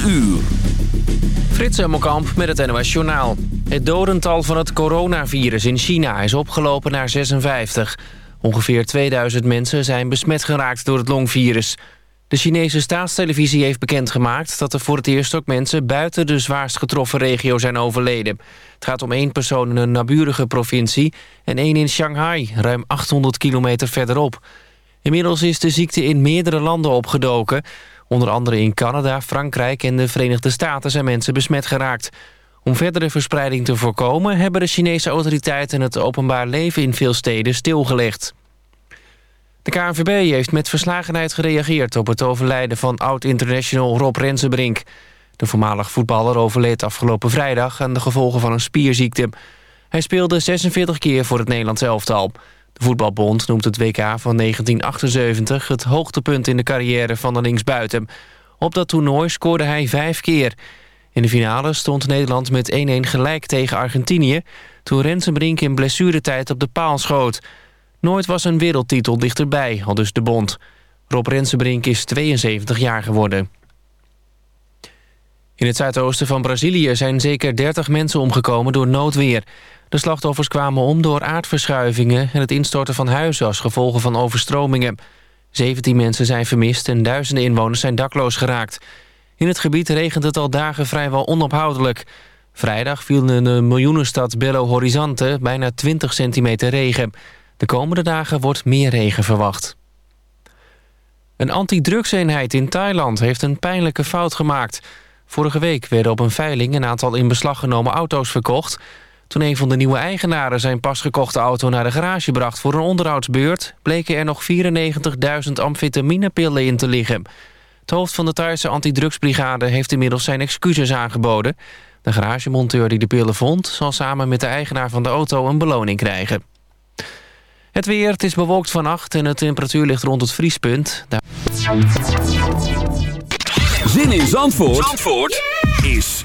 4 uur. Frits Hemmelkamp met het NOS Journaal. Het dodental van het coronavirus in China is opgelopen naar 56. Ongeveer 2000 mensen zijn besmet geraakt door het longvirus. De Chinese staatstelevisie heeft bekendgemaakt... dat er voor het eerst ook mensen buiten de zwaarst getroffen regio zijn overleden. Het gaat om één persoon in een naburige provincie... en één in Shanghai, ruim 800 kilometer verderop. Inmiddels is de ziekte in meerdere landen opgedoken. Onder andere in Canada, Frankrijk en de Verenigde Staten zijn mensen besmet geraakt. Om verdere verspreiding te voorkomen... hebben de Chinese autoriteiten het openbaar leven in veel steden stilgelegd. De KNVB heeft met verslagenheid gereageerd op het overlijden van oud-international Rob Rensenbrink. De voormalig voetballer overleed afgelopen vrijdag aan de gevolgen van een spierziekte. Hij speelde 46 keer voor het Nederlands elftal. Voetbalbond noemt het WK van 1978 het hoogtepunt in de carrière van de linksbuiten. Op dat toernooi scoorde hij vijf keer. In de finale stond Nederland met 1-1 gelijk tegen Argentinië... toen Rensenbrink in blessuretijd op de paal schoot... Nooit was een wereldtitel dichterbij, al dus de bond. Rob Rensenbrink is 72 jaar geworden. In het zuidoosten van Brazilië zijn zeker 30 mensen omgekomen door noodweer. De slachtoffers kwamen om door aardverschuivingen... en het instorten van huizen als gevolgen van overstromingen. 17 mensen zijn vermist en duizenden inwoners zijn dakloos geraakt. In het gebied regent het al dagen vrijwel onophoudelijk. Vrijdag viel in de miljoenenstad Belo Horizonte bijna 20 centimeter regen... De komende dagen wordt meer regen verwacht. Een antidrugseenheid in Thailand heeft een pijnlijke fout gemaakt. Vorige week werden op een veiling een aantal in beslag genomen auto's verkocht. Toen een van de nieuwe eigenaren zijn pas gekochte auto naar de garage bracht voor een onderhoudsbeurt... bleken er nog 94.000 amfetaminepillen in te liggen. Het hoofd van de Thaise antidrugsbrigade heeft inmiddels zijn excuses aangeboden. De garagemonteur die de pillen vond... zal samen met de eigenaar van de auto een beloning krijgen. Het weer, het is bewolkt vannacht en de temperatuur ligt rond het vriespunt. Zin in Zandvoort, Zandvoort is